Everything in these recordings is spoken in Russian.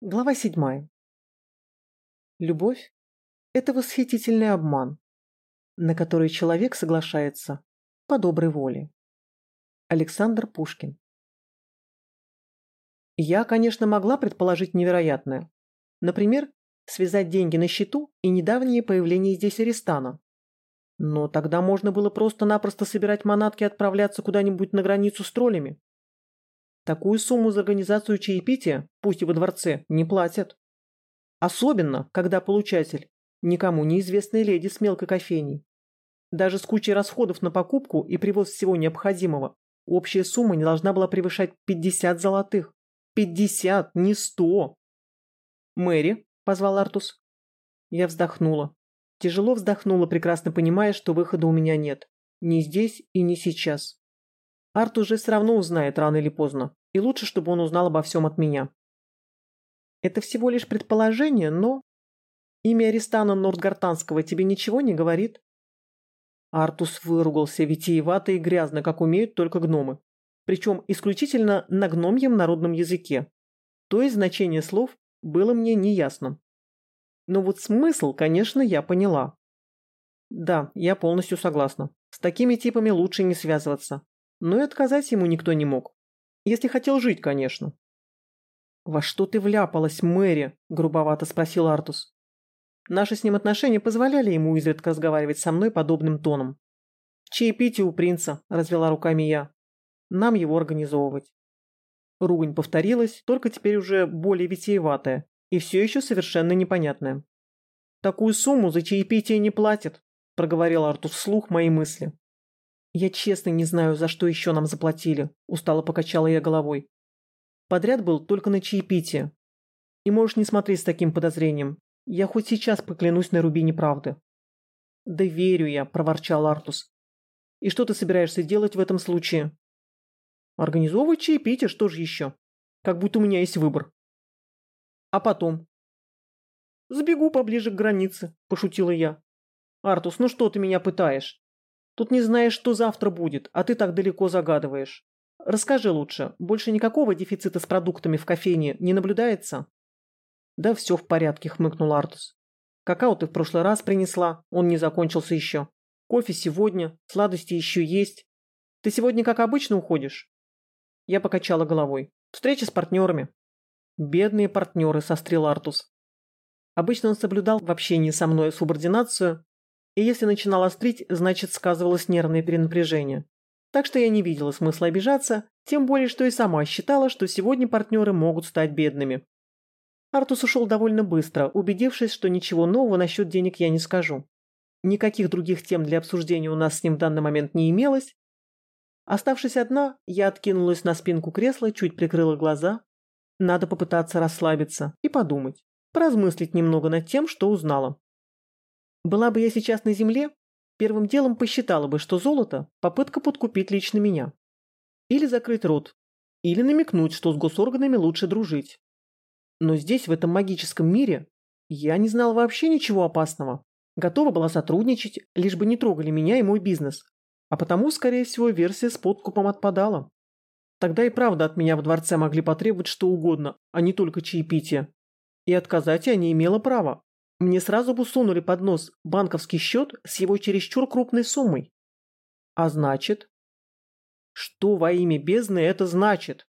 Глава седьмая. Любовь – это восхитительный обман, на который человек соглашается по доброй воле. Александр Пушкин. Я, конечно, могла предположить невероятное. Например, связать деньги на счету и недавнее появление здесь Аристана. Но тогда можно было просто-напросто собирать манатки и отправляться куда-нибудь на границу с троллями. Такую сумму за организацию чаепития, пусть и во дворце, не платят. Особенно, когда получатель – никому неизвестная леди с мелкой кофейней. Даже с кучей расходов на покупку и привоз всего необходимого, общая сумма не должна была превышать 50 золотых. 50, не 100. «Мэри», – позвал Артус. Я вздохнула. Тяжело вздохнула, прекрасно понимая, что выхода у меня нет. Ни здесь и не сейчас. Арт уже все равно узнает рано или поздно и лучше, чтобы он узнал обо всем от меня. Это всего лишь предположение, но... Имя Аристана Нордгартанского тебе ничего не говорит? Артус выругался витиевато и грязно, как умеют только гномы. Причем исключительно на гномьем народном языке. То есть значение слов было мне неясным. Но вот смысл, конечно, я поняла. Да, я полностью согласна. С такими типами лучше не связываться. Но и отказать ему никто не мог. Если хотел жить, конечно. «Во что ты вляпалась, Мэри?» – грубовато спросил Артус. Наши с ним отношения позволяли ему изредка разговаривать со мной подобным тоном. «В чаепитие у принца», – развела руками я. «Нам его организовывать». Ругань повторилась, только теперь уже более витиеватая и все еще совершенно непонятная. «Такую сумму за чаепитие не платят», – проговорил Артус вслух мои мысли. «Я честно не знаю, за что еще нам заплатили», – устало покачала я головой. «Подряд был только на чаепитие. И можешь не смотреть с таким подозрением. Я хоть сейчас поклянусь на рубине правды». «Да верю я», – проворчал Артус. «И что ты собираешься делать в этом случае?» «Организовывать чаепитие, что же еще? Как будто у меня есть выбор». «А потом?» «Сбегу поближе к границе», – пошутила я. «Артус, ну что ты меня пытаешь? Тут не знаешь, что завтра будет, а ты так далеко загадываешь. Расскажи лучше, больше никакого дефицита с продуктами в кофейне не наблюдается? Да все в порядке, хмыкнул Артус. Какао ты в прошлый раз принесла, он не закончился еще. Кофе сегодня, сладости еще есть. Ты сегодня, как обычно, уходишь? Я покачала головой. Встреча с партнерами. Бедные партнеры, сострил Артус. Обычно он соблюдал в общении со мной субординацию, и если начинал острить, значит сказывалось нервное перенапряжение. Так что я не видела смысла обижаться, тем более, что и сама считала, что сегодня партнеры могут стать бедными. Артус ушел довольно быстро, убедившись, что ничего нового насчет денег я не скажу. Никаких других тем для обсуждения у нас с ним в данный момент не имелось. Оставшись одна, я откинулась на спинку кресла, чуть прикрыла глаза. Надо попытаться расслабиться и подумать, поразмыслить немного над тем, что узнала. Была бы я сейчас на земле, первым делом посчитала бы, что золото – попытка подкупить лично меня. Или закрыть рот, или намекнуть, что с госорганами лучше дружить. Но здесь, в этом магическом мире, я не знала вообще ничего опасного. Готова была сотрудничать, лишь бы не трогали меня и мой бизнес. А потому, скорее всего, версия с подкупом отпадала. Тогда и правда от меня в дворце могли потребовать что угодно, а не только чаепитие. И отказать я не имела права. Мне сразу бы сунули под нос банковский счет с его чересчур крупной суммой. А значит? Что во имя бездны это значит?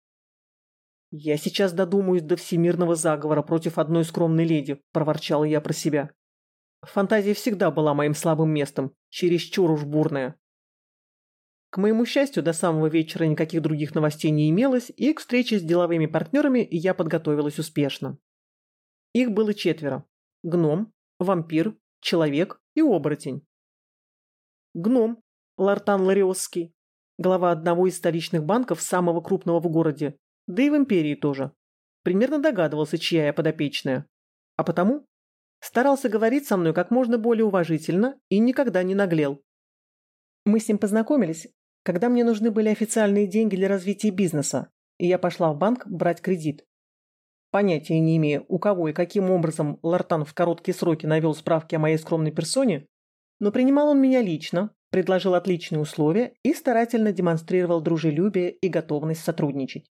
Я сейчас додумаюсь до всемирного заговора против одной скромной леди, проворчала я про себя. Фантазия всегда была моим слабым местом, чересчур уж бурная. К моему счастью, до самого вечера никаких других новостей не имелось, и к встрече с деловыми партнерами я подготовилась успешно. Их было четверо гном, вампир, человек и оборотень. Гном, Лартан Лариосский, глава одного из столичных банков самого крупного в городе, да и в империи тоже. Примерно догадывался, чья я подопечная. А потому старался говорить со мной как можно более уважительно и никогда не наглел. Мы с ним познакомились, когда мне нужны были официальные деньги для развития бизнеса, и я пошла в банк брать кредит. Понятия не имея, у кого и каким образом Лартан в короткие сроки навел справки о моей скромной персоне, но принимал он меня лично, предложил отличные условия и старательно демонстрировал дружелюбие и готовность сотрудничать.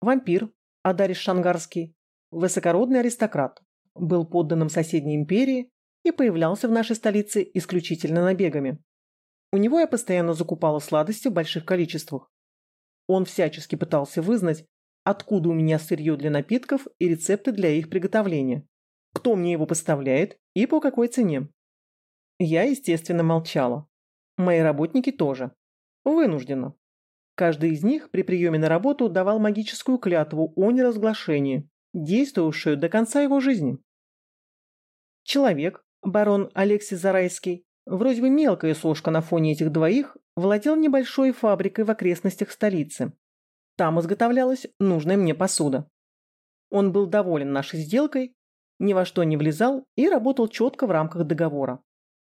Вампир, Адарис Шангарский, высокородный аристократ, был подданным соседней империи и появлялся в нашей столице исключительно набегами. У него я постоянно закупала сладости в больших количествах. Он всячески пытался вызнать, откуда у меня сырье для напитков и рецепты для их приготовления, кто мне его поставляет и по какой цене. Я, естественно, молчала. Мои работники тоже. Вынужденно. Каждый из них при приеме на работу давал магическую клятву о неразглашении, действовавшую до конца его жизни. Человек, барон Алексей Зарайский, вроде бы мелкая сошка на фоне этих двоих, владел небольшой фабрикой в окрестностях столицы. Там изготовлялась нужная мне посуда. Он был доволен нашей сделкой, ни во что не влезал и работал четко в рамках договора.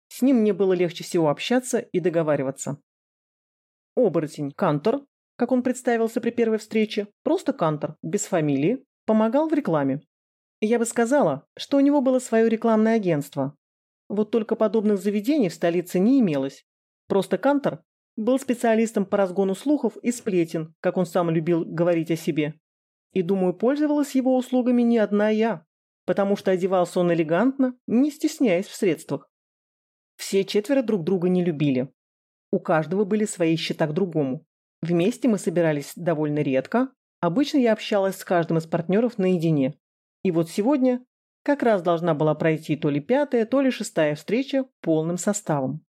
С ним мне было легче всего общаться и договариваться. Оборотень Кантор, как он представился при первой встрече, просто Кантор, без фамилии, помогал в рекламе. Я бы сказала, что у него было свое рекламное агентство. Вот только подобных заведений в столице не имелось. Просто Кантор был специалистом по разгону слухов и сплетен, как он сам любил говорить о себе. И, думаю, пользовалась его услугами не одна я, потому что одевался он элегантно, не стесняясь в средствах. Все четверо друг друга не любили. У каждого были свои счета к другому. Вместе мы собирались довольно редко. Обычно я общалась с каждым из партнеров наедине. И вот сегодня как раз должна была пройти то ли пятая, то ли шестая встреча полным составом.